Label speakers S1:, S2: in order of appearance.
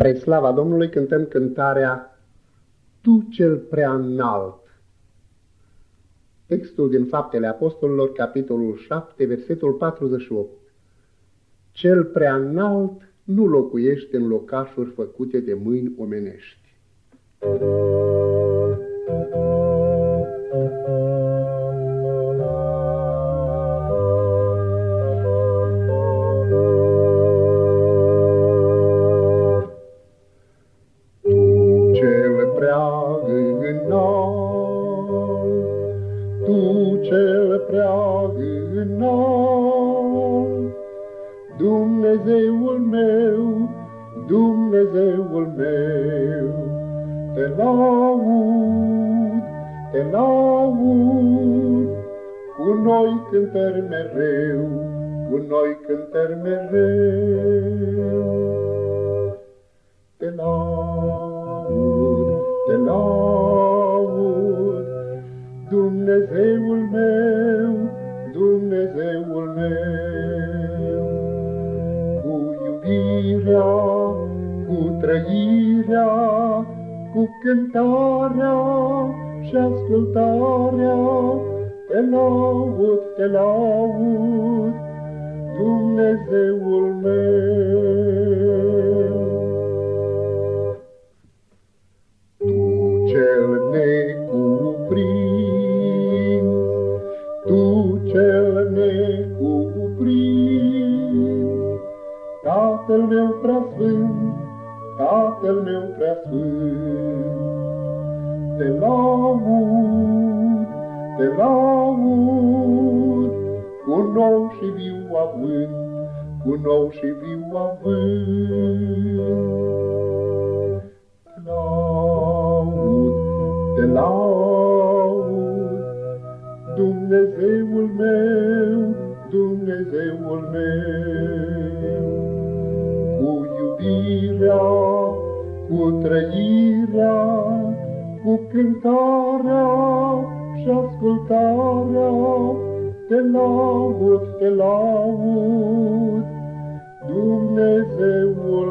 S1: Spre slava Domnului cântăm cântarea Tu cel prea înalt. Textul din Faptele Apostolilor, capitolul 7, versetul 48. Cel prea înalt nu locuiește în locașuri făcute de mâini omenești. Tu prea înalt, Dumnezeul meu, Dumnezeul meu, te laud, te laud, cu noi cântări mereu, cu noi cântări mereu. Te laud, te laud, Dumnezeul meu, Dumnezeul meu, cu iubirea, cu trăirea, cu cântarea și ascultarea, te laud, te laud, Dumnezeul meu. Tu cel necuprins, Tu cel necuprins, Tatăl meu preasfânt, Tatăl meu preasfânt, Te laud, te laud, Cu nou și viu avânt, Cu nou și viu avânt. Te laud, te laud, Dumnezeul meu, Dumnezeul meu, cu iubirea, cu trăirea, cu cântarea și ascultarea, te laud, te laud, Dumnezeul meu.